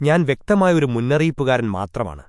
ഞാൻ വ്യക്തമായൊരു മുന്നറിയിപ്പുകാരൻ മാത്രമാണ്